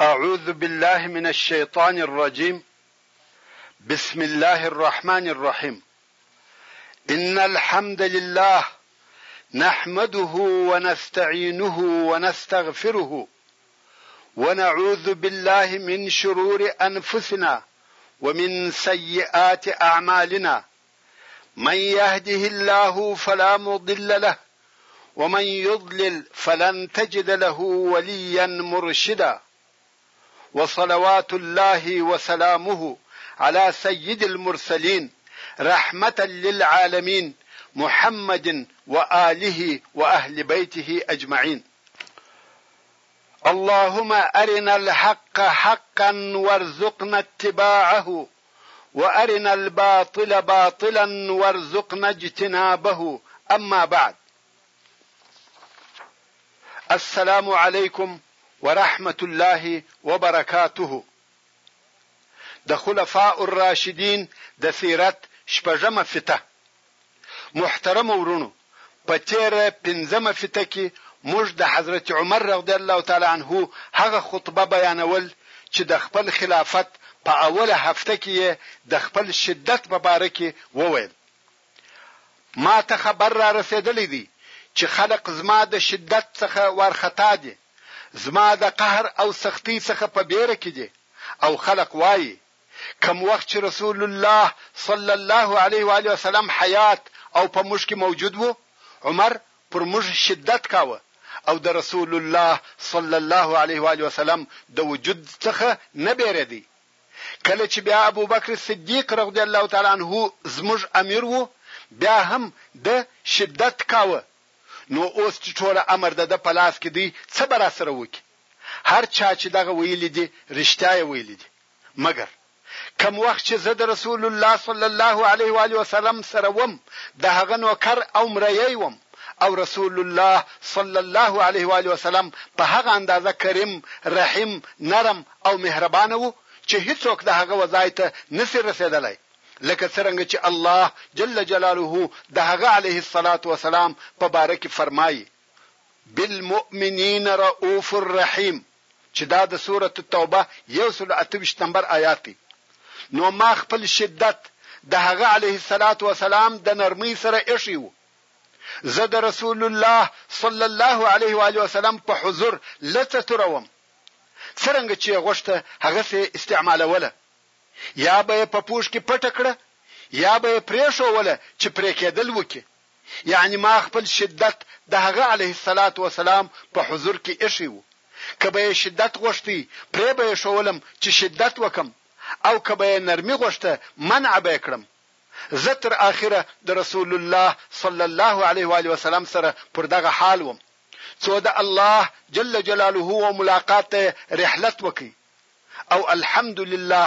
أعوذ بالله من الشيطان الرجيم بسم الله الرحمن الرحيم إن الحمد لله نحمده ونستعينه ونستغفره ونعوذ بالله من شرور أنفسنا ومن سيئات أعمالنا من يهده الله فلا مضل له ومن يضلل فلن تجد له وليا مرشدا وصلوات الله وسلامه على سيد المرسلين رحمة للعالمين محمد وآله وأهل بيته أجمعين اللهم أرنا الحق حقا وارزقنا اتباعه وارنا الباطل باطلا وارزقنا اجتنابه اما بعد السلام علیکم ورحمة الله وبرکاته د خلفاء الراشدین د سیرت شپږمه فته محترمو وروڼو په تېره پنځمه فته کې موږ د حضرت عمر رضی الله تعالی عنه هغه خطبه بیانول چې د خپل خلافت په اوله هفته کې یې د خپل شدت په باره کې وویل ما ته خبر را رسېدلی دی چې خلق زما د شدت څخه وارخطا دي زما د قهر او سختۍ څخه په بیره کې دي او خلق وایي کوم وخت چې رسول الله صلی الله علیه و آله وسلم حیات او په موږ کې موجود وو عمر پر موږ شدت کاوه او د رسول الله صلی الله علیه و آله وسلم د وجود څخه نه بیریدي کله چې بیا ابو بکر صدیق رضی الله تعالی عنہ زموږ امیر وو بیا هم د شدت کاوه نو اوس چې ټول امر د په لاس کې دی څه بر سره وکي هر چا چې دغه ویل دي رښتیا ویل دي مګر کوم وخت چې زه د رسول الله صلی الله علیه و آله وسلم سره وم د هغه نوکر او مریی وم او رسول الله صلی الله علیه و آله وسلم په هغه اندازه کریم، رحیم، نرم او مهربان وو چې هیڅوک د هغه وځای ته نسی رسیدلی لکه څرنګه چې الله جل جلاله د هغه علیه الصلاة والسلام په باره کې فرمایي بالمؤمنین رؤوف الرحیم چې دا د سورة التوبه یو سل او اته ویشت نمبر آیات دی، نو ما خپل شدت د هغه علیه الصلوة والسلام د نرمۍ سره ایښی وو. زه د رسول الله صلی الله علیه و آله وسلم په حضور لڅه توره وم، څرنګه چې یې غوښته هغسې یې استعمالوله، یا به یې په پوښ کې پټه کړه، یا به یې پرېښووله چې پرې کېدل وکړي. یعنی ما خپل شدت د هغه علیه الصلوة والسلام په حضور کی ایښی وو، که به یې شدت غوښتی پرې به یې ښوولم چې شدت وکړم او که به یې نرمی غوښته منع به یې کړم. زه تر آخره د رسول الله صلی الله علیه وآله وسلم سره پر دغه حال وم څو د الله جل جلاله و ملاقات ته یې رحلت وکړ او الحمدلله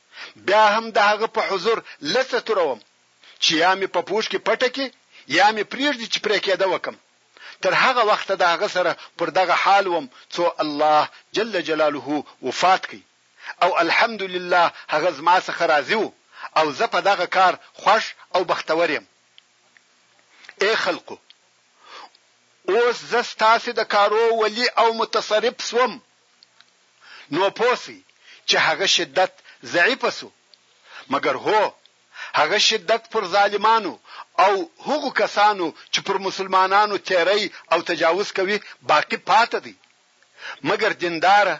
بیا هم د هغه په حضور لڅه توره وم، چې یا مې په پوښ کې پټه کړي یا مې پرېږدي چې پرې کېده وکړم. تر هغه وخته د هغه سره پر دغه حال وم څو الله جل جلاله وفات کړ او الحمد لله هغه زما څخه راضي و او زه په دغه کار خوښ او بختور یم. ای خلقو! اوس زه ستاسې د کارو ولي او متصرف شوم، نو پوه سئ چې هغه شدت ضعیف شو، مګر هو! هغه شدت پر ظالمانو او هغو کسانو چې پر مسلمانانو تېری او تجاوز کوي باقي پاته دی، مګر دینداره،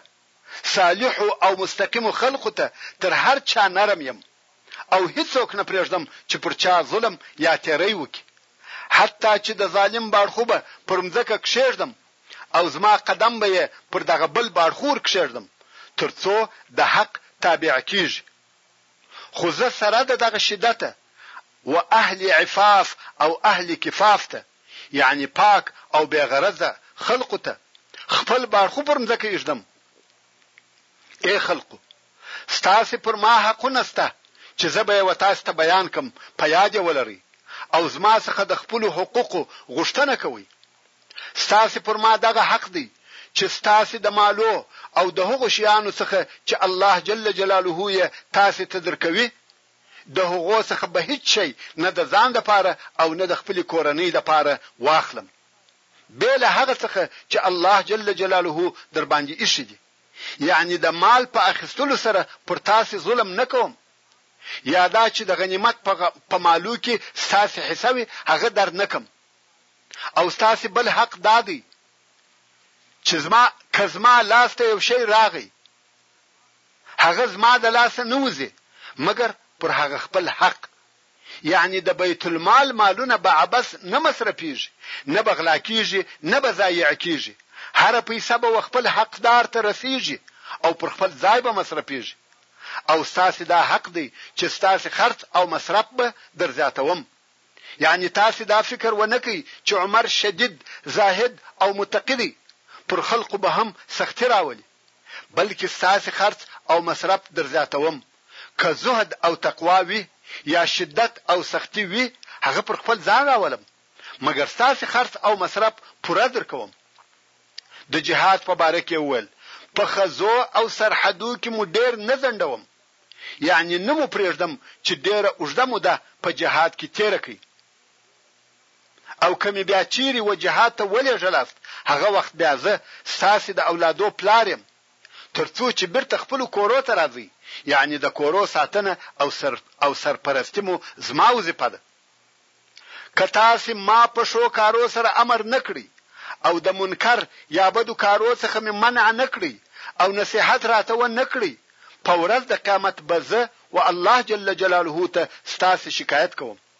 صالحو او مستقیمو خلقو ته تر هر چا نرم یم. او هیڅوک نه پریږدم چې پر چا ظلم یا تیری وکړي حتی چې د ظالم باړخو به پر مځکه کښیږدم او زما قدم به یې پر دغه بل باړخو ور کښیږدم تر څو د حق تابع کیږي خو زه سره د دغه شدته و اهل عفاف او اهل کفاف ته یعنی پاک او بې غرضه خلقو ته خپل باړخو پر مځکه ایږدم ای خلقو ستاسې پر ما حقونه شته چې زه به یې و تاسې ته بیان کړم، په یاد یې ولرئ او زما څخه د خپلو حقوقو غوښتنه کوئ. ستاسې پر ما دغه حق دی چې ستاسې د مالو او د هغو شیانو څخه چې الله جل جلاله یې تاسې ته درکوي، د هغو څخه به هیڅ شی نه د ځان لپاره او نه د خپلې کورنۍ لپاره واخلم، بې له هغه څخه چې الله جل جلاله درباندې ایښي دي. یعنی د مال په اخیستلو سره پر تاسی ظلم نه کوم یا دا چی د غنیمت په په مالو کی ستاسی حصه وی هغه در نه کم او ستاسی بل حق دا دی چی زما که زما لاس ته یو شی راغی هغه زما د لاسه نه وزی مګر پر هغه خپل حق یعنې د بیت المال مالونه به عبث نه مصرفیږي، نه به غلا کیږي، نه به ضایع کیږي، هره پیسه به وخپل حقدار ته رسیږي او پر خپل ځای به مصرفیږي. او ستاسې دا حق دی چې ستاسې خرڅ او مصرف به درزیاتوم. یعنې تاسې دا فکر ونه کړئ چې عمر شدید، زاهد او متقي دی، پر خلقو به هم سختي راولي. بلکې ستاسې خرڅ او مصرف در زیاتوم، که زهد او تقوا وي یا شدت او سختي وي هغه پر خپل ځان راولم، مګر ستاسې خرڅ او مصرف پوره در کوم. د جهاد په باره کې یې وویل، په خزو او سرحدو کې مو ډېر نه ځنډوم، یعنې نه مو پرېږدم چې ډېره اوږده موده په جهاد کې تېره کړئ. او که مې بیا چیرې و جهاد ته ولیږلاست هغه وخت بیا زه ستاسې د اولادو پلار یم تر څو چې بیرته خپلو کورو ته راځئ یعنې د کورو ساتنه او سر او سرپرستي مو زما وظیفه ده که تاسې ما په ښو کارو سره امر نه کړئ او د منکر یا بدو کارو څخه مې منع نه کړئ او نصیحت راته و نه کړئ په ورځ د قیامت به زه و الله جل جلاله ته ستاسې شکایت کوم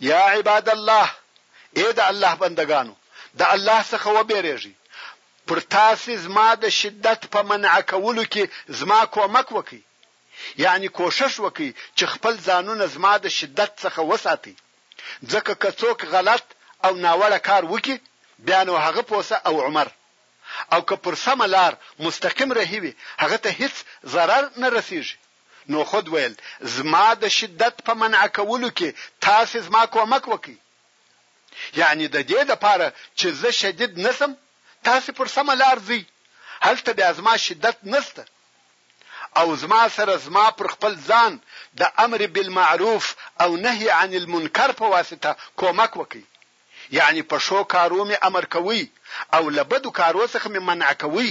یا عباد الله، ای د الله بندګانو، د الله څخه وبېرېږئ، پر تاسې زما د شدت په منع کولو کې زما کومک وکړئ، یعنې کوښښ وکړئ چې خپل ځانونه زما د شدت څخه وساتئ، ځکه که څوک غلط او ناوړه کار وکړي، بیا نو هغه پوسه او عمر، او که پر سمه لار مستقیم رهي وي، هغه ته هیڅ ضرر نه رسېږي. نو خود ویل زما د شدت په منع کولو کې تاسې زما کومک وکړئ، یعنې د دې لپاره چې زه شدید نه شم، تاسې پر سمه لار ځئ، هلته بیا زما شدت نشته او زما سره زما پر خپل ځان د امر بالمعروف او نهی عن المنکر په واسطه کومک وکړئ، یعنې په ښو کارو مې امر کوئ او له بدو کارو څخه مې منع کوئ،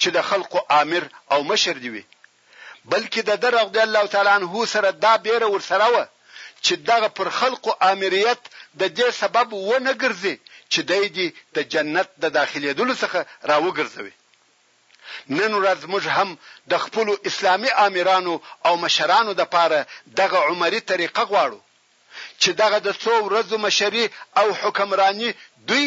چې د خلقو آمر او مشر دې وي، بلکې د ده رضی الله تعالی عنه سره دا بېره ورسره وه چې دغه پر خلقو آمریت د دې سبب و نه ګرځي چې دی دې د جنت د داخلېدلو څخه را وګرځوي. نن ورځ موږ هم د خپلو اسلامي آمرانو او مشرانو دپاره دغه عمري طریقه غواړو چې دغه د څو ورځو مشري او حکمراني دوی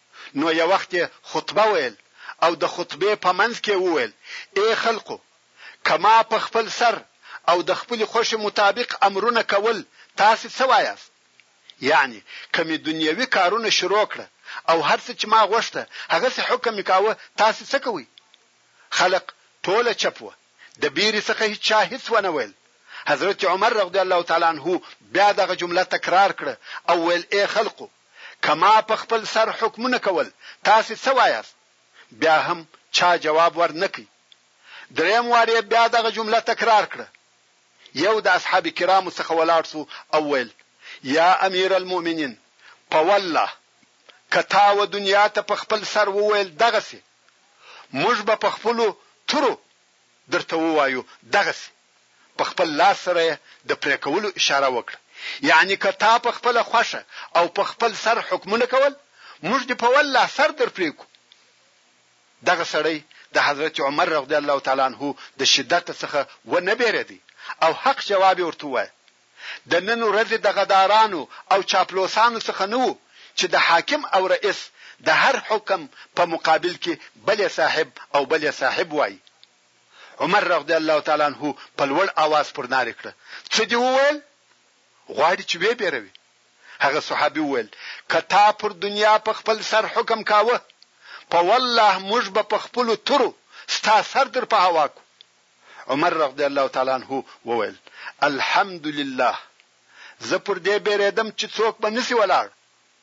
نو یو وخت یې خطبه ویل او د خطبې په منځ کې یې وویل، اې خلقو! که ما په خپل سر او د خپلې خوښې مطابق امرونه کول تاسې څه وایاست؟ یعنې که مې دنیوي کارونه شروع کړه او هر څه چې ما غوښته هغسې حکم مې کاوه تاسې څه کوئ؟ خلق ټوله چپ وه، د بېرې څخه هیچا هیڅ ونه ویل، حضرت عمر رضی الله تعالی عنه بیا دغه جمله تکرار کړه او ویل، اې خلقو! که ما په خپل سر حکمونه کول تاسې څه وایاست؟ بیا هم چا جواب ور نه کړ. دریم وار یې بیا دغه جمله تکرار کړه. یو د اصحاب کرامو څخه ولاړ شو او ویل، یا امیر المؤمنین! په والله! که تا و دنیا ته په خپل سر وویل دغسې، موږ به په خپلو تورو درته ووایو دغسې. په خپل لاس سره يې د پرې کولو اشاره وکړه، يعنې که تا په خپله خوښه او په خپل سر حکمونه کول، موږ دې په ول له سر در پرې کړو. دغه سړی د حضرت عمر رضی الله تعالی عنه د شدت څخه و نه بېرېدی او حق جواب يې ورته ووايه، د نن ورځې د غدارانو او چاپلوسانو څخه نه وو چې د حاکم او رئيس د هر حکم په مقابل کې بلې صاحب او بلې صاحب وايي. عمر رضی الله تعالی عنه په لوړ آواز پر نارې کړه، څه دې وویل؟ غواړي چې ویې بېروي. هغه صحابي وویل، که تا پر دنیا په خپل سر حکم کاوه، په والله موږ به په خپلو تورو ستا سر در په هوا کړو. عمر رضی الله تعالی عنه وویل، الحمدلله! زه پر دې بېرېدم چې څوک به نشي ولاړ.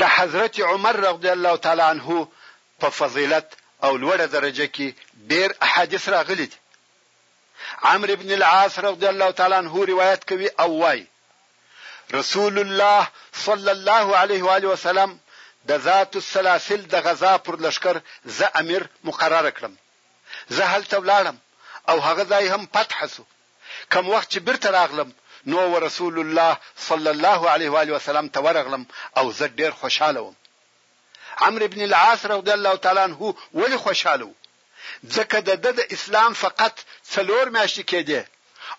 د حضرت عمر رضی الله تعالی عنه په فضیلت او لوړه درجه کې ډېر احادیث راغلي دي. عمرو بن العاص رضی الله تعالی عنه روایت کوي او وايي رسول الله صلی الله علیه و آله وسلم د ذات السلاسل د غزا پر لشکر زه امیر مقرر کړم زه هلته ولاړم او هغه ځای هم فتح شو کوم وخت چې بیرته راغلم نو ورسول الله صلی الله علیه و آله وسلم ته ورغلم او زه ډیر خوشاله وم. عمرو بن العاص رضی الله تعالی عنه ولې خوشاله و؟ ځکه د ده د اسلام فقط څلور میاشتې کیدې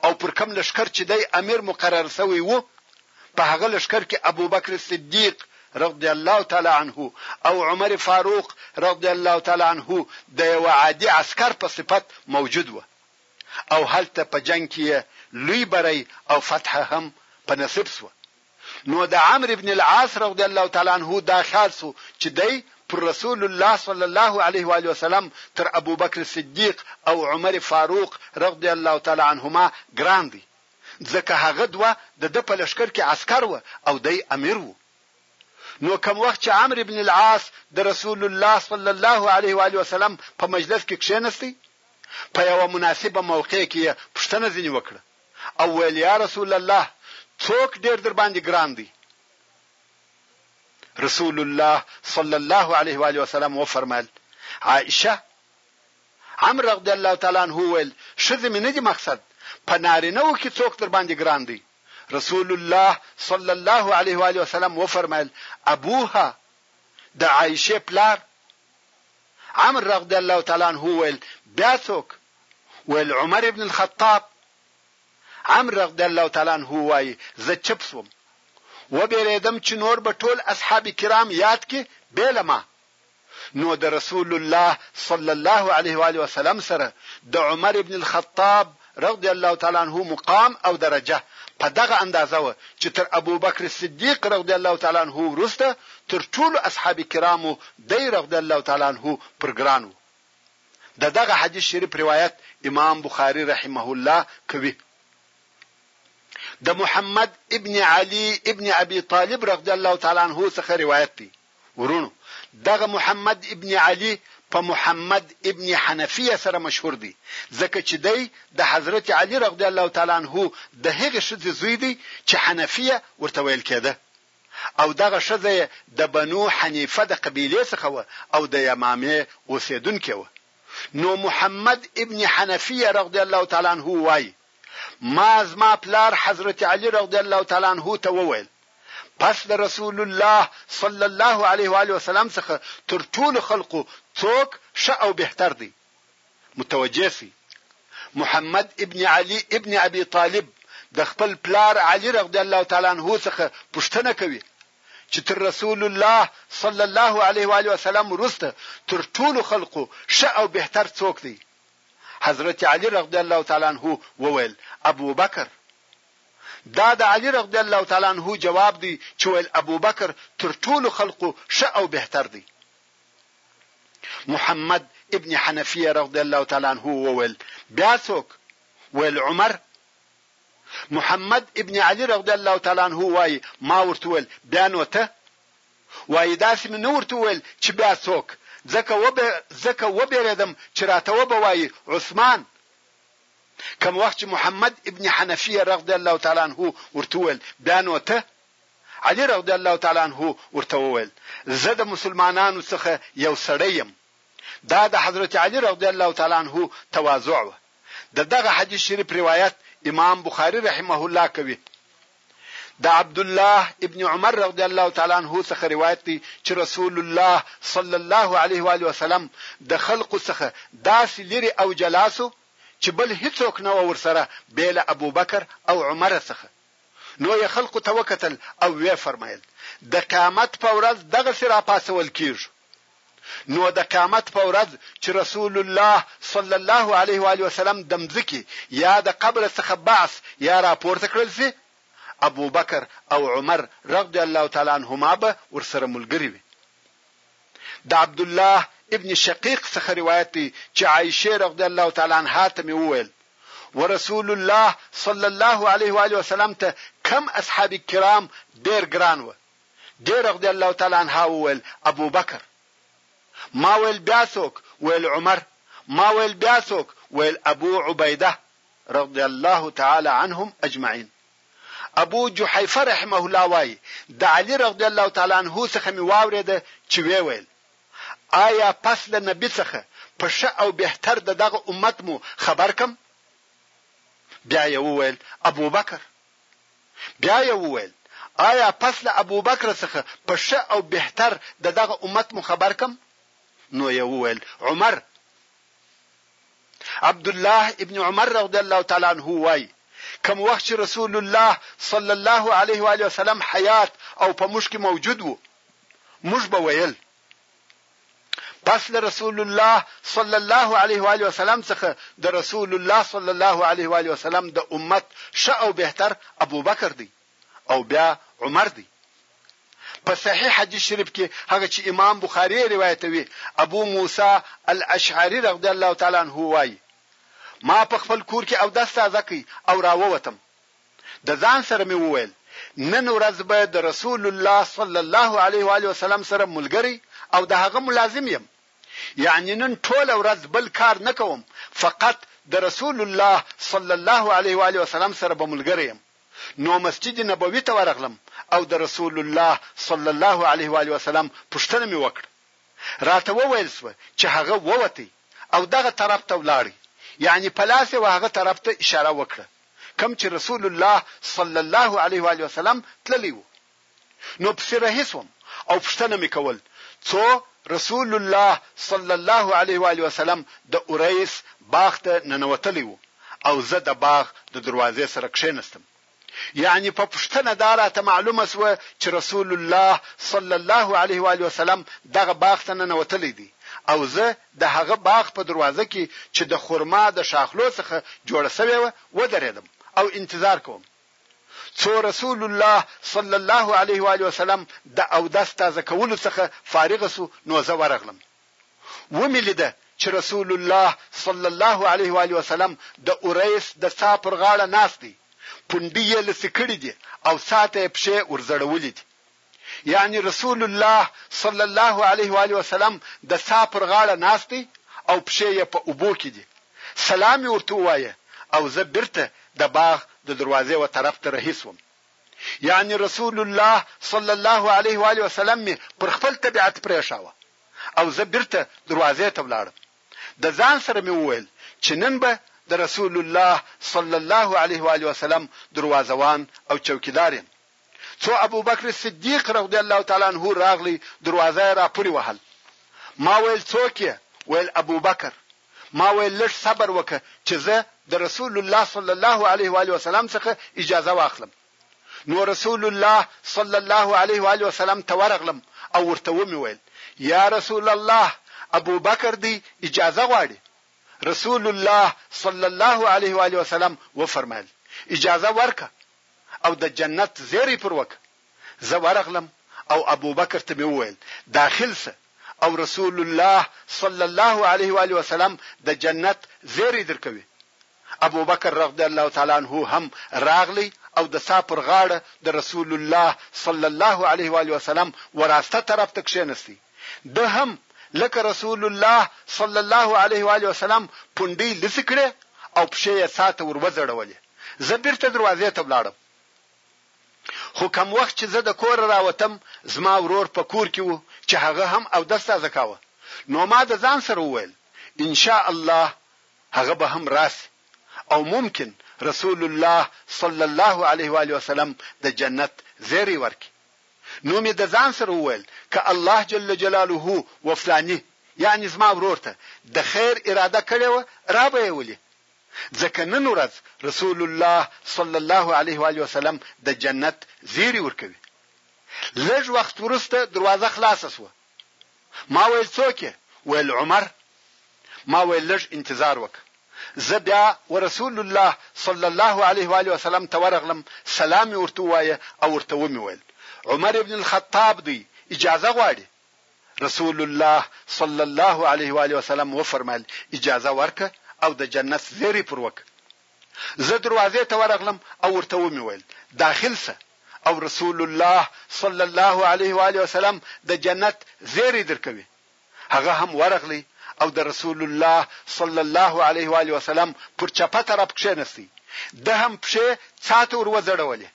او پر کوم لښکر چې دی امیر مقرر شوی و په هغه لښکر کې ابوبکر صدیق رضی الله تعالی عنه او عمر فاروق رضی الله تعالی عنه د یو عادي عسکر په صفت موجود و. او هلته په جنګ کې یې لوی بری او فتحه هم په نصیب شوه، نو د عمرو بن العاص رضی الله تعالی عنه دا خیال شو چې دی پر رسول الله صلی الله علیه و آله وسلم تر ابوبکر صدیق او عمر فاروق رضی الله تعالی عنهما ګران دی، ځکه هغه دوه د ده په لښکر کې عسکر وه او دی امیر و. نو کوم وخت چې عمرو بن العاص د رسول الله صلی الله علیه و آله وسلم په مجلس کې کښېنستی، په یوه مناسبه موقع کې یې پوښتنه ځینې وکړه او ویل، یا رسول الله! څوک ډېر درباندې ګران دی؟ رسول الله صلی الله علیه و آله وسلم وفرمایل، عائشه عمر رضی الله تعالی عنه ویل، ښځې مې نه دي مقصد، په نارینه وو کې څوک درباندې ګران دی؟ رسول الله صلی الله علیه و آله وسلم وفرمایل، ابوها د عائشې پلار. عمر رضی الله تعالی عنه وویل بیا څوک؟ ویل عمر ابن الخطاب عمر رضی الله تعالی عنه وایي زه چپ شوم وبېرېدم چې نور به ټول اصحاب کرام یاد کې بې له ما نو د رسول الله صلی الله علیه و وسلم سره د عمر ابن الخطاب رضی الله تعالی عنه مقام او درجه په دغه اندازه وه چې تر ابوبکر صدیق رضی الله تعالی عنه وروسته تر ټولو اصحاب کرامو دی رضی الله تعالی عنه پر ګران وو. د دغه حدیث شریف روایت امام بخاری رحمه الله کوي. د محمد ابن علي ابن ابي طالب رضی الله تعالی عنه څخه روایت دی. وروڼو دغه محمد ابن علي په محمد ابن حنفيه سره مشهور دی ځکه چې دی د حضرت علي رغضي الله تعالی عنه د هغې ښځې زوی دی چې حنفيه ورته ويل کېده او دغه ښځه يې د بنو حنيفه د قبيلې څخه وه او د يمامې اوسېدونکې وه نو محمد ابن حنفيه رغضي الله تعالی عنه وايي ما زما پلار حضرت علی رضی الله تعالی عنه ته وویل پس له رسول الله صلی الله علیه و آله وسلم څخه تر ټولو خلقو څوک ښه او بهتر دی متوجه شي محمد ابن علي ابن ابي طالب د خپل پلار علي رضی الله تعالی عنه څخه پوښتنه کوي چې تر رسول الله صلی الله علیه و آله وسلم وروسته تر ټولو خلقو ښه او بهتر څوک دی حضرت علی رضی الله تعالی عنه وویل، ابوبکر! دا د علی رضی الله تعالی عنه جواب دی چې ویل ابوبکر تر ټولو خلقو ښه او بهتر دی. محمد ابن حنفیه رضی الله تعالی عنه وویل، بیا څوک؟ ویل عمر. محمد ابن علی رضی الله تعالی عنه وایي، ما ورته وویل، بیا نو ته؟ وايي داسې مې نه ورته وويل چې بيا څوک ځکه وبه ځکه وبېرېدم چې راته وبه وايي عثمان کوم وخت چې محمد ابن حنفيه رضي الله تعالی عنه ورته وويل بيا نو ته علي رضي الله تعالی عنه ورته وويل زه د مسلمانانو څخه یو سړی يم دا د حضرت علي رضي الله تعالی عنه تواضع و د دغه حدیث شریف روایت امام بخاری رحمه الله کوي د عبدالله ابن عمر رضی الله تعالی عنه څخه روایت دی چې رسول الله صلی الله علیه و آله وسلم د خلقو څخه داسې لیرې او جلا سو چې بل هیڅوک نه وه ورسره بې له ابوبکر او عمره څخه نو یې خلقو ته وکتل او ویې فرمایل، د قیامت په ورځ دغسې راپاڅول کیږو. نو د قیامت په ورځ چې رسول الله صلی الله علیه و آله وسلم د مځکې یا د قبر څخه بعث یا راپورته کړل شي، ابوبکر او عمر رضی الله تعالی عنهما به ورسره ملګري وي. د عبدالله ابن شقیق څخه روایت دی چې عایشې رضی الله تعالی عنها ته مې وویل، ورسول الله صلی الله علیه و آله وسلم ته کم اصحاب کرام ډېر ګران وه؟ دې رضی الله تعالی عنها وویل، ابوبکر. ما ویل بیا څوک؟ ویل عمر. ما ویل بیا څوک؟ ویل ابو عبیده رضی الله تعالی عنهم اجمعین. ابو جحیفه رحمه الله وایي، د علي رضی الله تعالی عنه څخه مې واورېده چې ویې ویل، آیا پس له نبي څخه په ښه او بهتر د دغه امت مو خبر کړم؟ بیا یې وویل، ابوبکر. بیا یې وویل، آیا پس له ابوبکر څخه په ښه او بهتر د دغه امت مو خبر کړم؟ نو یې وویل، عمر. عبدالله ابن عمر رضی الله تعالی عنه وایي، کوم وخت چې رسول الله صلی الله علیه وآله وسلم حیات او په موږ کې موجود وو، موږ به ویل، پس له رسول الله صلی الله علیه و علیه وسلم څخه د رسول الله صلی الله علیه و علیه وسلم د امت ښه او بهتر ابوبکر دی او بیا عمر دی په صحیح حدیث شریف کې هغه چې امام بخاری روایتوي ابو موسی الاشعری رضی الله تعالی عنه وایي ما په خپل کور کې او داس تازه کی او راووتم د ځان سره مې وویل، نن ورځ به د رسول الله صلی الله علیه و آله وسلم سره ملګری او د هغه ملازم یم، یعنې نن ټوله ورځ بل کار نه کوم، فقط د رسول الله صلی الله علیه و آله وسلم سره به ملګری یم، نو مسجد نبوي ته ورغلم او د رسول الله صلی الله علیه و آله وسلم پوښتنه مې وکړه، راته وویل شوه چې هغه ووتی او دغه طرف ته ولاړی، یعنې په لاس یې و هغه طرف ته اشاره وکړه. کوم چې رسول الله صلی الله علیه و آله وسلم تللی وو نو پسې رهي شوم او پوښتنه مې کول څو رسول الله صلی الله علیه و آله وسلم د اوریس باغ ته ننوتلی وو او زه د باغ د دروازې سره کښېنستم یعنی په پوښتنه دا راته معلومه سوه چې رسول الله صلی الله علیه و آله وسلم دغه باغ ته ننوتلی دی او زه د هغه باغ په دروازه کې چې د خرما د ښاخلو څخه جوړه شوې وه، ودرېدم او انتظار کوم څو رسول الله صلی الله علیه و آله وسلم د اودس تازه کولو څخه فارغ شو نو زه ورغلم ومې لیده چې رسول الله صلی الله علیه و آله وسلم د اوریس د څاه پر غاړه ناست دی، پونډي یې لڅې کړې دي او څاه ته یې پښې ورځړولې دي. یعنی رسول الله صلی الله علیه وآله وسلم د څاه پر غاړه ناست دی او پښې یې په اوبو کې دي، سلام مې ورته ووایه او زه بیرته د باغ د دروازې و طرف ته رهي شوم. یعنی رسول الله صلی الله علیه وآله وسلم مې پر خپل طبیعت پرېښاوه او زه بیرته دروازې ته ولاړم. د ځان سره مې وویل چې نن به د رسول الله صلی الله علیه وآله وسلم دروازوان او چوکیدار یم. څو ابوبکر صدیق رضی الله تعالی عنه راغلی دروازه یې راپورې وهل ما ویل څوک یې ویل ابوبکر ما ویل لږ صبر وکه چې زه د رسول الله صلی الله علیه و علیه وسلم څخه اجازه واخلم نو رسول الله صلی الله علیه و علیه وسلم ته ورغلم او ورته ومې ویل یا رسول الله ابو بکر دی اجازه غواړي رسول الله صلی الله علیه و علیه وسلم و فرمایل اجازه ورکه او د جنت زیری پر وکه، زه ورغلم او ابوبکر ته مې وویل، داخل سه او رسول الله صلی الله علیه وآله وسلم د جنت زیری درکوي، ابوبکر رضی الله تعالی عنه هم راغلی او د څاه پر غاړه د رسول الله صلی الله علیه وآله وسلم وراسته طرف ته کښینستی، ده هم لکه رسول الله صلی الله علیه و آله وسلم پونډۍ لڅې کړې او پښې یې څاه ته ور وځړولې. زه بیرته دروازې ته ولاړم. خو کوم وخت چې زه د کوره راوتم، زما ورور په کور کې و چې هغه هم اودس تازه کاوه. نو ما د ځان سره وویل، ان شاء الله هغه به هم راشي او ممکن رسول الله صلی الله علیه و آله وسلم د جنت زیری ورکړي. نو مې د ځان سره وویل که الله جل جلاله وفلاني یعنې زما ورور ته د خیر اراده کړې وه را به یې ولي ځکه نن ورځ رسول الله صلی الله علیه وآله وسلم د جنت زیری ورکوي لږ وخت وروسته دروازه خلاصه شوه ما ویل څوک یې؟ ویل عمر. ما ویل لږ انتظار وکړه. زه بیا ورسول الله صلی الله علیه و آله وسلم ته ورغلم، سلام مې ورته ووایه او ورته ومې ویل، عمر ابن الخطاب دی، اجازه غواړي؟ رسول الله صلی الله علیه و آله وسلم وفرمایل، اجازه ورکړه او د جنت زېری پر وکړه. زه دروازې ته ورغلم او ورته ومې ویل، داخل سه او رسول الله صلی الله علیه و آله وسلم د جنت زیری درکوي. هغه هم ورغلی او د رسول الله صلی الله علیه و آله وسلم پر چپه طرف کښېنستی، ده هم پښې څاه ته ور وځړولې.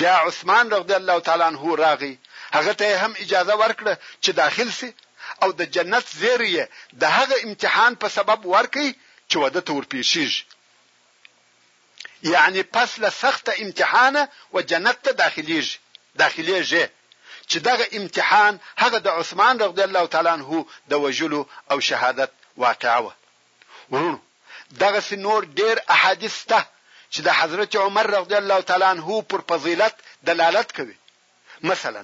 بیا عثمان رضی الله تعالی عنه راغی، هغه ته یې هم اجازه ورکړه چې داخل شي او د جنت زیری یې د هغه امتحان په سبب ورکړ چې وده ته ورپېښېږي، یعنې پس له سخت امتحانه و جنت ته داخلېږي، داخلېږې، چې دغه امتحان هغه د عثمان رضی الله تعالی عنه د وژلو او شهادت واقعه وه. وروڼو دغسې نور ډېر احاديث شته چې د حضرت عمر رضی الله تعالی عنه پر فضيلت دلالت کوي مثلا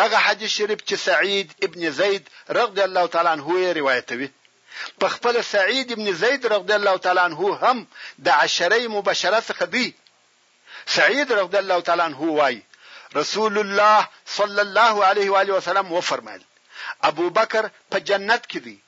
هغه حديث شريف چې سعيد ابن زيد رضی الله تعالی عنه يې روايتوي په خپله سعيد ابن زيد رضی الله تعالی عنه هم د عشره مبشره څخه دی سعيد رضی الله تعالی عنه وايي رسول الله صلی الله علیه و آله وسلم وفرمایل ابو بکر په جنت کې دی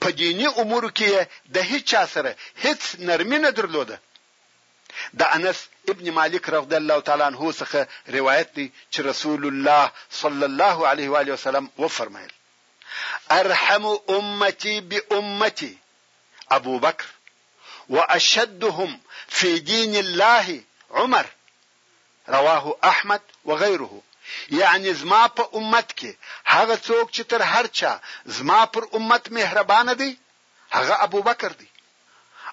په دیني امورو کې یې د هیچا سره هیڅ نرمي نه درلوده. د انس ابن مالک رضی الله تعالی عنه څخه روایت دی چې رسول الله صلی الله علیه وآله وسلم وفرمایل، ارحم امتی بامتی ابوبکر واشدهم فی دین الله عمر، رواه احمد وغیره، یعنی زما په امت کې هغه څوک چې تر هر چا زما پر امت مهربانه دی هغه ابوبکر دی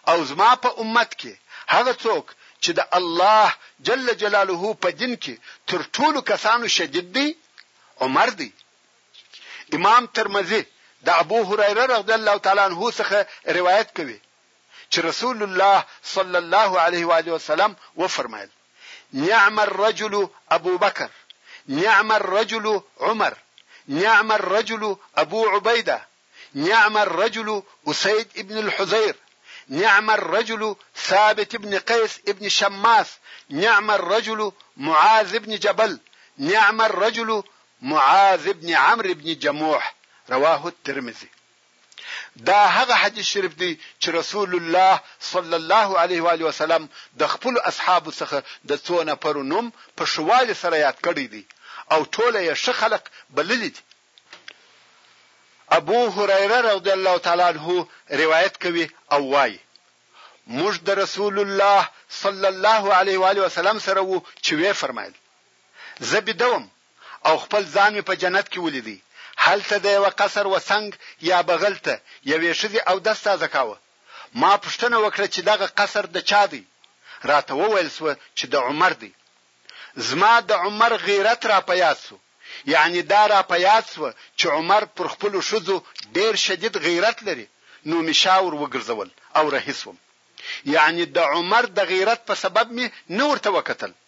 او زما په امت کې هغه څوک چې د الله جل جلاله په دین کې تر ټولو کسانو شدید دی عمر دی. امام ترمذي د ابو هريره رضي الله تعالی عنه څخه روايت کوي. چې رسول الله صلى الله عليه واله وسلم و فرمایل نعم الرجل ابو بكر نعم الرجل عمر نعم الرجل ابو عبيده نعم الرجل اسيد ابن الحزير نعم الرجل ثابت بن قيس ابن شماس نعم الرجل معاذ بن جبل نعم الرجل معاذ بن عمرو بن جموح رواه الترمذي دا هغه حدیث شریف دی چې رسول الله صلی الله علیه و آله وسلم د خپلو اصحابو څخه د څو نفرو نوم په ښه والي سره یاد کړی دی او ټوله یې ښه خلق بللي دي. ابو هریره رضی الله تعالی عنه روایت کوي او وايي موږ د رسول الله صلی الله علیه و آله وسلم سره وو چې وې فرمایل زه بده وم او خپل ځان مې په جنت کې وليدی، هلته د يوه قصر و څنګ يا بغل ته يوې ښځې اودس تازه کاوه، ما پوښتنه وکړه چې دغه قصر د چا دی؟ راته وويل شوه چې د عمر دی، زما د عمر غيرت را په ياد شو، يعني دا را په ياد شوه چې عمر پر خپلو ښځو ډېر شديد غيرت لري، نو مې شا ور وګرځول او رهي شوم، يعني د عمر د غيرت په سبب مې نه ورته وکتل.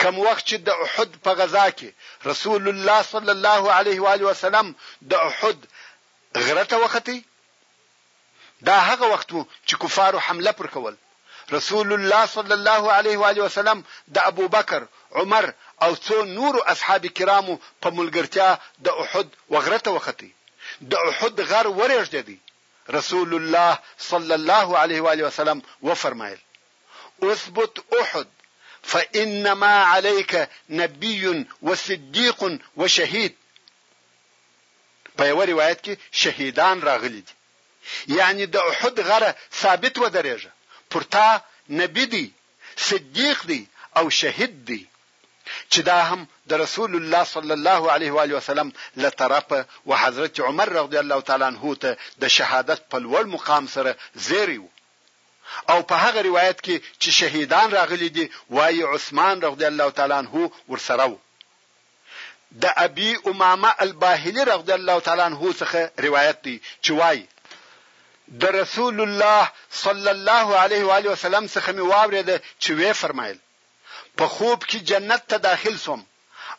کوم وخت چې د احد په غزا کې رسول الله صلی الله علیه و آله وسلم د احد غره ته وختی دا هغه وخت وو چې کفارو حمله پر کول رسول الله صلی الله علیه و آله وسلم د ابوبکر، عمر او څو نورو اصحاب کرامو په ملګرتیا د احد وغره ته وختی د احد غر ورېږدېدی رسول الله صلی الله علیه و آله وسلم وفرمایل اثبت احد فانما عليک نبي وصديق وشهيد په یوه روایت کې شهیدان راغلي دي یعنی د احد غره ثابت ودرېږه پر تا نبي دی صدیق دی او شهید دی چې دا هم د رسول الله صلی الله علیه و علیه وسلم له طرفه و حضرت عمر رضی الله تعالی عنه ته د شهادت په لوړ مقام سره زیری وو او په هغه روايت کي چي شهيدان راغلي دي وايي عثمان رضي الله تعالی عنه ورسره وو. د ابي امامه الباهلي رضي الله تعالی عنه څخه روايت دی چي وايي د رسول الله صلی الله علیه و آله وسلم څخه مي واورېده چي وې فرمايل په خوب کي جنت ته داخل سوم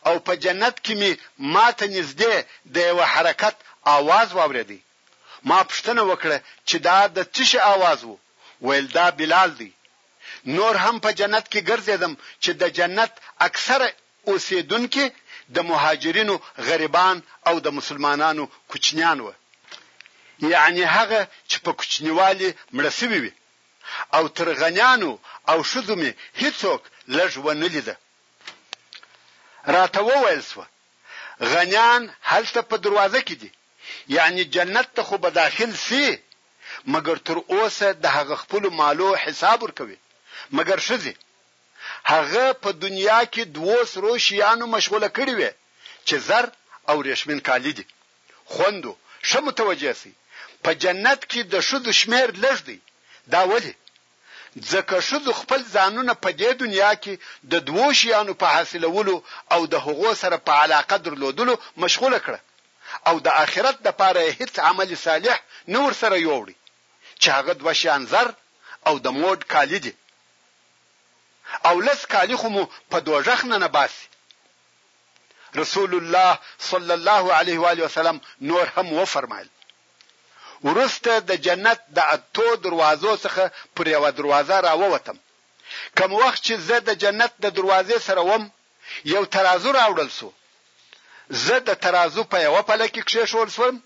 او په جنت کي مي ماته نږدې د يوه حرکت آواز واورېدی ما پوښتنه وکړه چې دا د څه شي اواز وو؟ ویل دا بلال دی. نور هم په جنت کې ګرځېدم چې د جنت اکثره اوسېدونکي د مهاجرینو غریبان او د مسلمانانو کوچنیان وه. یعنې هغه چې په کوچنیوالي مړه شوي وي. او تر غنیانو او ښځو مې هیڅوک لږ ونه لیده. راته وویل شوه، غنیان هلته په دروازه کې دي. یعنی جنت ته خو به داخل شی مګر تر اوسه د هغه خپلو مالو حساب ورکوی مګر ښځی هغه په دنیا کی دوو سرو شیانو مشغوله کړی وی چه زر او ریښمین کالی دی خوندو ښه متوجه شی په جنت کی د ښځو شمیر لږ دی دا ولی؟ ځکه ښځو خپل ځانونه په دې دنیا کې د دوو شیانو په حاصلولو او د هغو سره په علاقه درلودلو مشغوله کړه او د آخرت لپاره یې هیڅ عمل صالح نه ورسره یووړ چې هغه دوه شیان زر او د موډ کالي دي او لس کالي خو مو په دوږخ ننه باسي. رسول الله صلی الله علیه و آله وسلم نور هم وفرمایل وروسته د جنت د اتو دروازو څخه پر یوه دروازه راووتم کوم وخت چې زه د جنت د دروازې سره وم یو ترازو راوړل سو زه د ترازو په یوه پله کې کښېښول سوم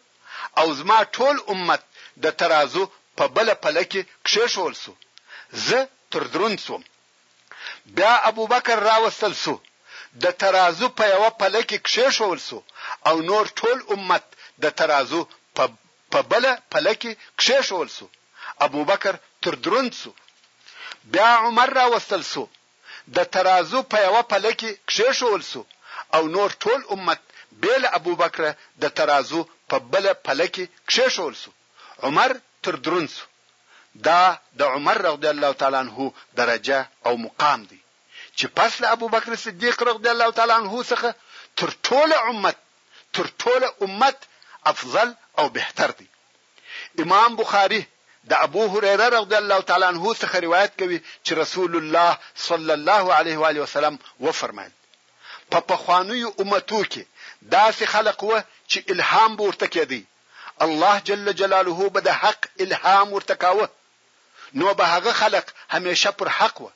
او زما ټول امت د ترازو په بله پله کې کښېښول سو زه تر دروند سوم بیا ابوبکر راوستل شو، د ترازو په یوه پله کې کښېښوول شو او نور ټول امت د ترازو په په بله پله کې کښېښوول شو، ابوبکر تر دروند شو. بیا عمر راوستل شو، د ترازو په یوه پله کې کښېښوول شو او نور ټول امت بې له ابوبکره د ترازو په بله پله کې کښېښوول شو. عمر تر دروند شو، دا د عمر رضی الله تعالی عنه درجه او مقام دی چې پس له ابوبکر صدیق رضی الله تعالی عنه څخه تر ټوله امت تر ټوله امت افضل او بهتر دی. امام بخاری د ابو هریره رضی الله تعالی عنه څخه روایت کوي چې رسول الله صلی الله علیه وآله وسلم وفرمایل، په پخوانیو امتو کې داسې خلق وه چې الهام به ورته کېدی الله جل جلاله به د حق الهام ورته کاوه نو به هغه خلق همېشه پر حق وه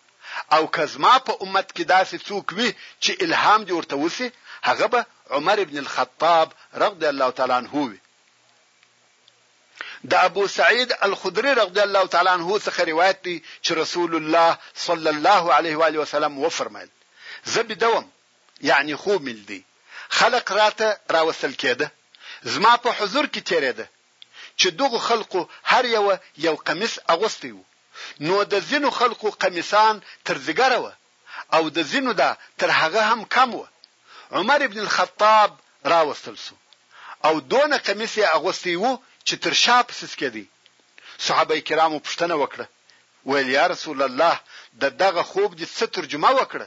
او که زما په امت کي داسي څوک وي چي الهام دي ورته وسي هغه به عمر بن الخطاب رضی الله تعالی عنه وي د ابو سعید الخدری رضی الله تعالی عنه څخه روایت دی چې رسول الله صلی الله علیه و علیه وسلم وفرمایل زه بدوم یعنی خوب می لدی خلق راته راوستل کیده زما په حضور کی تیریده چی دغو خلقو هر یوه یو قمیص اغوستی وو نو د ځینو خلقو قمیصان تر ځیګره وه او د ځینو دا تر هغه هم کم وه عمر ابن الخطاب راوستل سو او دونه قمیص یی اغوستی وو چی تر شا پسی سکیدی صحابه کرامو پوښتنه وکړه ویل یا رسول الله د دغه خوب دی څه ترجمه وکړه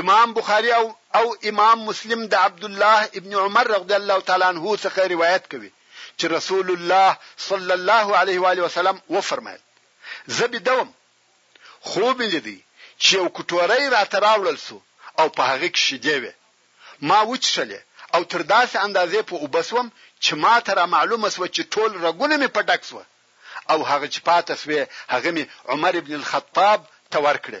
امام بخاری او او امام مسلم د عبدالله ابن عمر رضی الله تعالی عنه څخه روایت کوي چې رسول الله صلی الله علیه و آله وسلم و فرمایل زه بدوم خوب مې لیدی چې یو کټوری راته راوړل سو او په هغه کې شیدې وې ما وچښلې او تر داسې اندازې په اوبه سوم چې ما ته را معلومه سوه چې ټول رګونه مې په ډک سوه او هغه چې پاته سوې هغه مې عمر ابن الخطاب ته ورکړې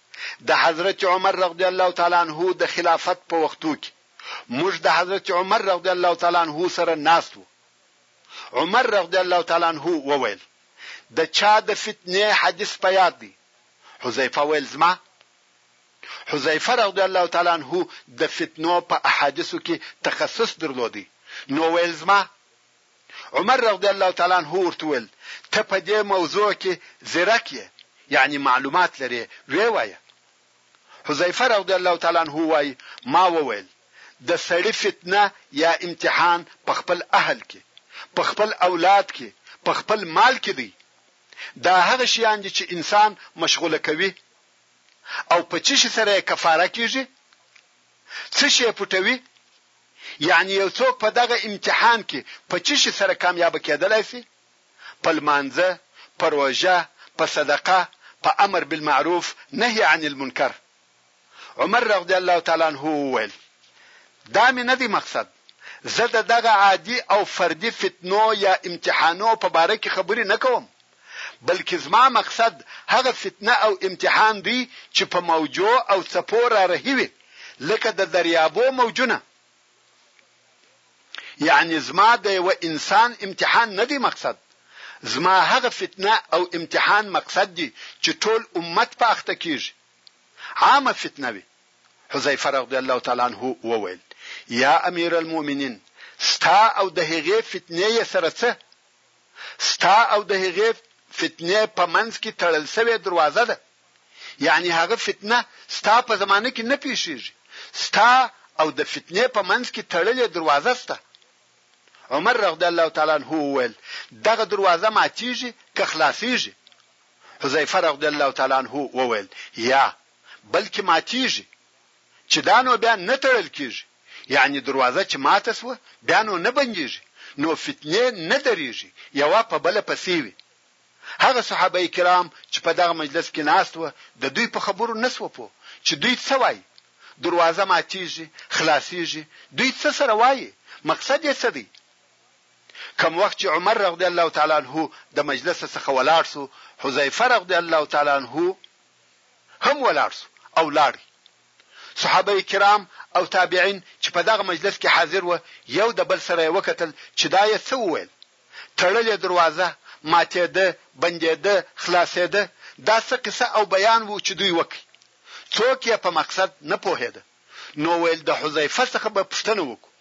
د حضرت عمر رضی الله تعالی عنه د خلافت په وختو کې موږ د حضرت عمر رضی الله تعالی عنه سره ناست وو. عمر رضی الله تعالی عنه وویل، د چا د فتنې حدیث په یاد دی؟ حذیفه ویل، زما. حذیفه رضی الله تعالی عنه د فتنو په احادیثو کې تخصص درلودی نو ویل، زما. عمر رضی الله تعالی عنه ورته وویل، ته په دې موضوع کې ځیرک یې، یعنې معلومات لرې، ویې وایه. حذیفه رضی الله تعالی عنه وایي، ما وویل، د سړي فتنه یا امتحان په خپل اهل کې، په خپل اولاد کې، په خپل مال کې دی. دا هغه شیان دي چې انسان مشغوله کوي. او په څه شي سره یې کفاره کېږي؟ څه شی پټوي؟ یعنې یو څوک په دغه امتحان کې په څه شي سره کامیابه کېدلای شي؟ په لمانځه، په روژه، په صدقه، په امر بالمعروف نهی عن المنکر. عمر رضی الله تعالی عنه وویل، دا مې نه دی مقصد، زه د دغه عادي او فردي فتنو یا امتحانو په باره کې خبرې نه کوم، بلکې زما مقصد هغه فتنه او امتحان دی چې په موجو او څپو را رهي وي لکه د دریابو موجونه یعنی زما د یو انسان امتحان نه دی مقصد زما هغه فتنه او امتحان مقصد دی چې ټول امت په اخته کیږي عامه فتنه وي حذیفه رضی الله تعالی عنه وویل یا امیر المؤمنین ستا او د هغې فتنې سره څه ستا او د هغې فتنې په منځ کې تړل شوې دروازه ده، یعنې هغه فتنه ستا په زمانه کې نه پېښېږي، ستا او د فتنې په منځ کې تړلې دروازه شته. عمر رضی الله تعالی عنه وویل، دغه دروازه ماتېږي که خلاصېږي؟ حذیفه رضی الله تعالی عنه وویل، یا، بلکې ماتېږي. چې دا نو بیا نه تړل کېږي، یعنې دروازه چې ماته شوه بیا نو نه بندېږي، نو فتنې نه درېږي، یوه په بله پسې وي. هغه صحابه کرام چې په دغه مجلس کې ناست وه، د دوی په خبرو نه شوه پوه چې دوی څه وايي، دروازه ماتېږي، خلاصېږي، دوی څه سره وايي، مقصد یې څه دی؟ کوم وخت چې عمر رضی الله تعالی عنه د مجلسه څخه ولاړ شو، حذیفه رضی الله تعالی عنه، هم ولاړ شو او لاړی. صحابه کرام او تابعین چې په دغه مجلس کې حاضر وه یو د بل سره یې وکتل چې دا یې څه وویل؟ تړلې دروازه، ماتېده، بندېده، خلاصېده، دا څه قصه او بیان وو چې دوی وکړ؟ څوک یې په مقصد نه پوهېده. نو ویل د حذیفه څخه به پوښتنه وکړو.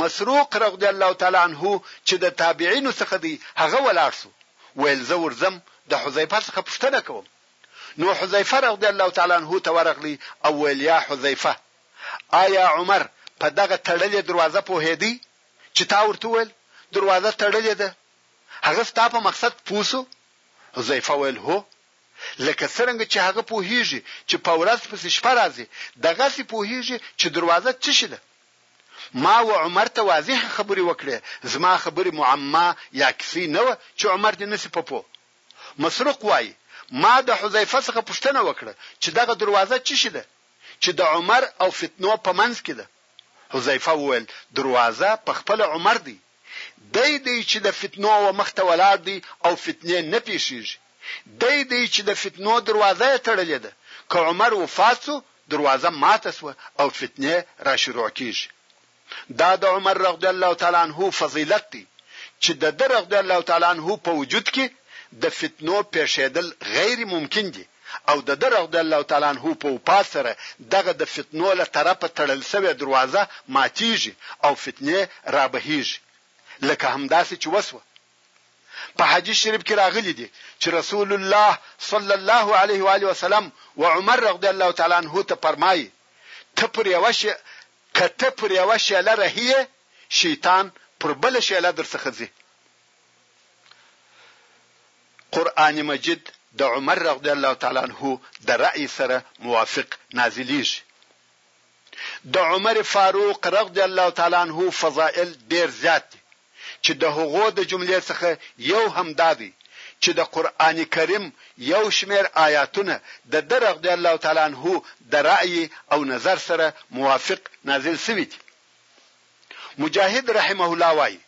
مسروق رضی الله تعالی عنه چې د تابعینو څخه دی هغه ولاړ شو، ویل زه ورځم د حذیفه څخه پوښتنه کوم. نو حذیفه رضی الله تعالی عنه ته ورغلی او ویل یا حذیفه! آیا عمر په دغه تړلې دروازه پوهیدی چې تا ورته وویل دروازه تړلې ده، هغه ستا په مقصد پوه شو؟ حذیفه ویل هو، لکه څرنګه چې هغه پوهېږي چې په ورځ پسې شپه راځي، دغسې پوهېږي چې دروازه څه شي ده. ما و عمر ته واضح خبرې وکړې، زما خبرې معما یا کیسۍ نه وه چې عمر دې نشي په پوه. مسروق وايي، ما د حذیفه څخه پوښتنه وکړه چې دغه دروازه څه شي ده چې د عمر او فتنو په منځ کې ده؟ حذیفه وویل، دروازه پخپله عمر دی. دی دی چې د فتنو و مخ ته ولاړ دی او فتنې نه پېښېږي، دی دی چې د فتنو دروازه یې تړلې ده، که عمر وفات شو دروازه ماته شوه او فتنې را شروع کېږي. دا د عمر رضی الله تعالی عنه فضیلت دی چې د ده رضی الله تعالی عنه په وجود کې د فتنو پېښېدل غیر ممکن دي، او د ده رضی الله تعالی عنه په وفات سره دغه د فتنو له طرفه تړل شوې دروازه ماتیږي او فتنې رابهیږي لکه همداسې چې وشوه. په حدیث شریف کې راغلي دي چې رسول الله صلی الله علیه و آله وسلم و عمر رضی الله تعالی عنه ته فرمایي، ته پر یوه شی که ته پر یوه شیله رهي یې، شیطان پر بله شیله درڅخه ځي. قرآن مجيد د عمر رضی الله تعالی عنه د رأی سره موافق نازليږي. د عمر فاروق رضی الله تعالی عنه فضائل ډېر زيات دي چې د هغو د جملې څخه يو هم دا دی چې د قرآن کريم يو شمېر آياتونه د ده رضی الله تعالی عنه د رأی او نظر سره موافق نازل شوي دي. مجاهد رحمه الله وايي،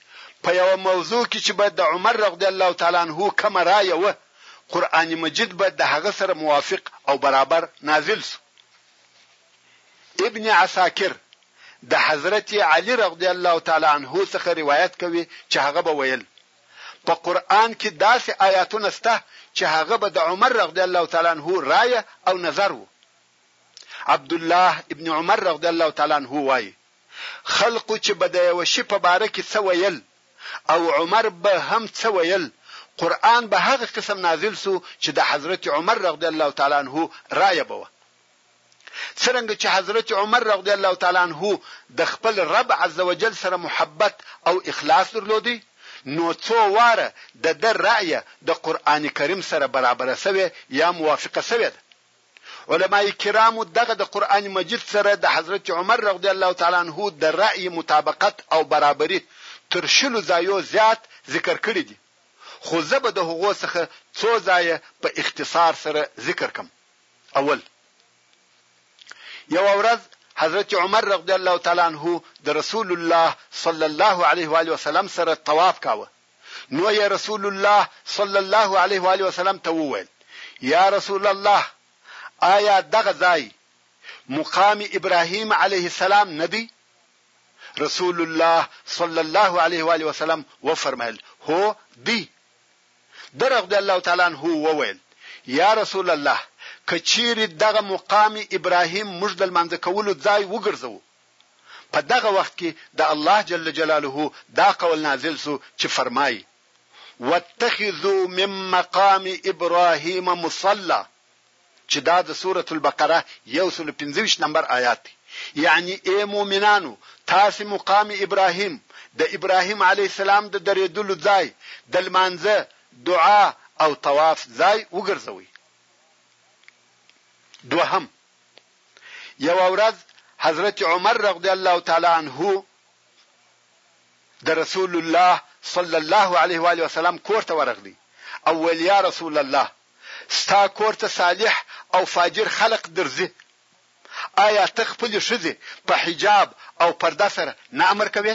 په یوه موضوع کې چې به د عمر رضی الله تعالی عنه کومه رایه وه، قرآن مجید به د هغه سره موافق او برابر نازل شو. ابن عساکر د حضرت علي رضی الله تعالی عنه څخه روایت کوي چې هغه به ویل، په قرآن کې داسې آیاتونه شته چې هغه به د عمر رضی الله تعالی عنه رایه او نظر و. عبدالله ابن عمر رضی الله تعالی عنه وايي، خلقو چې به د یوه شي په باره کې څه ویل او عمر به هم څه ویل، قرآن به هغه قسم نازل شو چې د حضرت عمر رضی الله تعالی عنه رایه به وه. څرنګه چې حضرت عمر رضی الله تعالی عنه د خپل رب عز وجل سره محبت او اخلاص درلودی نو څو واره د ده رایه د قرآن کریم سره برابره شوې یا موافقه شوې ده. علماء کرامو دغه د قرآن مجید سره د حضرت عمر رضی الله تعالی عنه د رأی مطابقت او برابري تر شلو ځایو زیات ذکر کړي دي، خو زه به د هغو څخه څو ځایه په اختصار سره ذکر کړم، اول، یوه ورځ حضرت عمر رضی الله تعالی عنه د رسول الله صلی الله علیه وآله وسلم سره طواف کاوه، نو يې رسول الله صلی الله علیه وآله وسلم ته وویل، یا رسول الله! آیا دغه ځای مقام ابراهیم علیه السلام نه دی؟ رسول الله صلی الله علیه وآله وسلم وفرمایل، هو دی. در رضی الله تعالی عنه وویل، یا رسول الله! که چیرې دغه مقام ابراهیم موږ د لمانځه کولو ځای وګرځوو په دغه وخت کې د الله جل جلاله دا قول نازل شو چې فرمايي، واتخذو من مقام ابراهیم مصلی چې دا د سورة البقره یو سل او پنځه ویشت نمبر آیات دی یعنی ای مؤمنانو تاسې مقام ابراهیم د ابراهیم علیه السلام د درېدلو ځای د لمانځه، دعا او طواف ځای وګرځوئ. دوهم، یو ورځ حضرت عمر رضی الله تعالی عنه د رسول الله صلی الله علیه و علیه وسلم کور ته ورغلی او ویل یا رسول الله ستا کور ته صالح او فاجر خلق درځي آیا ته خپل شذې په حجاب او پرده سره نه امر کوي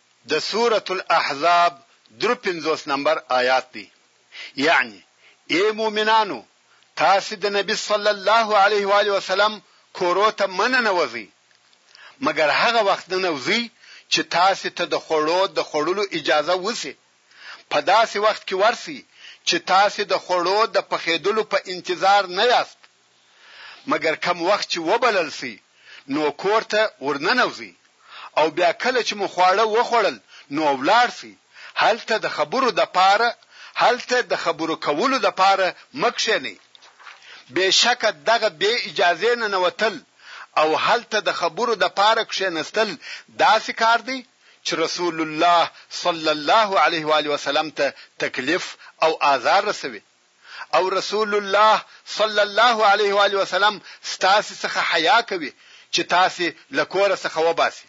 د سورة الاحزاب درو پنځوس نمبر آیات دی، یعنی، ای مؤمنانو! تاسې د نبی صلی الله علیه و آله وسلم کورو ته مه ننوځئ، مګر هغه وخت ننوځئ چې تاسې ته د خوړو د خوړلو اجازه وشي، په داسې وخت کې ورشئ چې تاسې د خوړو د پخېدلو په انتظار نه یاست، مګر کم وخت چې وبلل شئ نو کور ته ورننوځئ او بیا کله چې مو خواړه وخوړل نو ولاړ شئ، هلته د خبرو دپاره هلته د خبرو کولو دپاره مه کښېنئ، بېشکه دغه بې اجازې ننوتل او هلته د خبرو دپاره کښېنستل داسې کار دی چې رسول الله صلی الله علیه وآله وسلم ته تکلیف او آزار رسوي. او رسول الله صلی الله علیه و آله وسلم ستاسې څخه حیا کوي چې تاسې له کوره څخه وباسي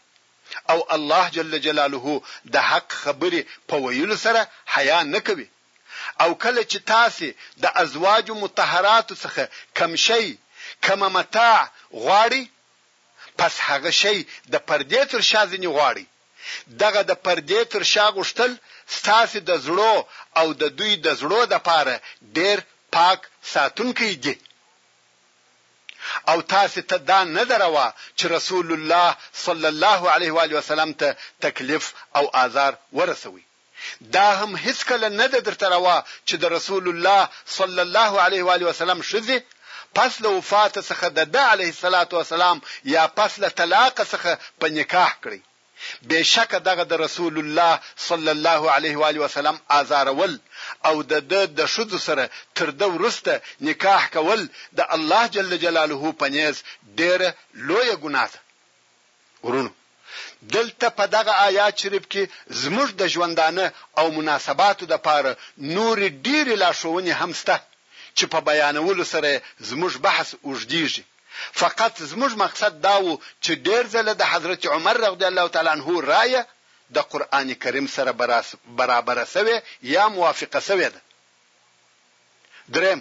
او الله جل جلاله د حق خبرې په ویلو سره حیا نه کوي او کله چې تاسې د ازواجو مطهراتو څخه کوم شی، کومه متاع، غواړئ پس هغه شی د پردې تر شا ځنې غواړئ. دغه د پردې تر شا غوښتل ستاسې د زړو او د دوی د زړو لپاره ډېر پاک ساتونکی دي او تاسې ته دا نه ده روا چې رسول الله صلی الله علیه وآله وسلم ته تکلیف او آزار ورسوی. دا هم هیڅکله نه ده درته روا چې د رسول الله صلی الله علیه وآله وسلم ښځې پس له وفات څخه د ده علیه الصلوة والسلام یا پس له طلاق څخه په نکاح کړئ، بېشکه دغه د رسول الله صلی الله علیه وآله وسلم آزارول او د ده د ښځو سره تر ده وروسته نکاح کول د الله جل جلاله په نیز ډېره لویه ګناه ده. ورونو! دلته په دغه آیات شریف کې زموږ د ژوندانه او مناسباتو لپاره نورې ډېرې لارښوونې هم شته چې په بیانولو سره یې زموږ بحث اوږدېږي، فقط زموږ مقصد دا و چې ډېر ځله د حضرت عمر رضی الله تعالی عنه رایه د قرآن کریم سره برابره شوې یا موافقه شوې ده. درېیم.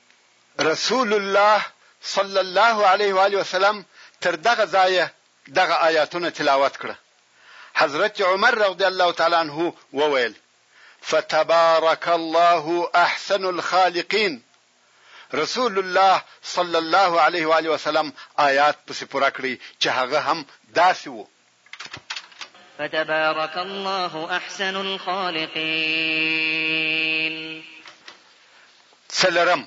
رسول الله صلی الله علیه وآله وسلم تر دغه ځایه دغه آیاتونه تلاوت کړه. حضرت عمر رضی الله تعالی عنه وویل، فتبارک الله احسن الخالقین رسول الله صلی الله علیه و آله وسلم آیات پسې پوره کړی چې هغه هم داسې وو فتبارک الله احسن الخالقین څلرم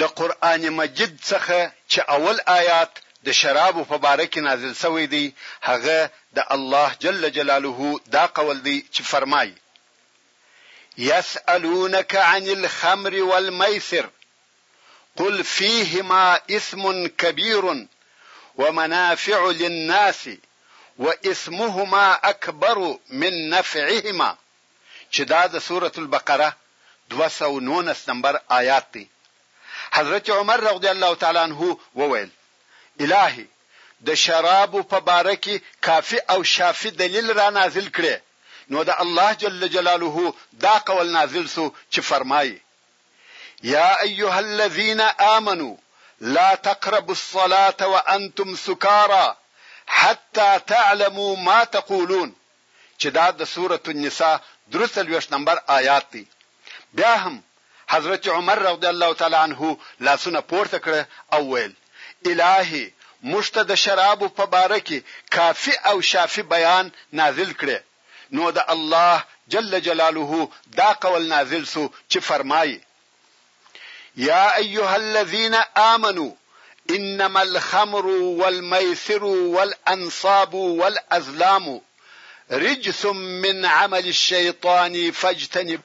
د قرآن مجید څخه چې اول آیات د شرابو په باره کې نازل شوی دی هغه د الله جل جلاله دا قول دی چې فرمای یسألونک عن الخمر والمیسر قل فيهما اثم کبير ومنافع للناس واثمهما اکبر من نفعهما چې دا د سورة البقره دوه سوه نولس نمبر آيات دی. حضرت عمر رضی الله تعالی عنه وويل، الهي د شرابو په باره کې کافي او شافي دليل را نازل کړې نو د الله جل جلاله دا قول نازل شو چې فرمايي، یا ایها الذین آمنو لا تقربوا الصلاة وانتم سکارا حتی تعلمو ما تقولون چې دا د سورة النساء درو څلوېښت نمبر آیات دی بیا هم حضرت عمر رضی الله تعالی عنه لاسونه پورته کړه او ویل الهي موږ ته د شرابو په باره کې کافي او شافي بیان نازل کړې نو د الله جل جلاله دا قول نازل سو چې فرمایي يا ايها الذين امنوا انما الخمر والميسر والانصاب والازلام رجس من عمل الشيطان فاجتنبوا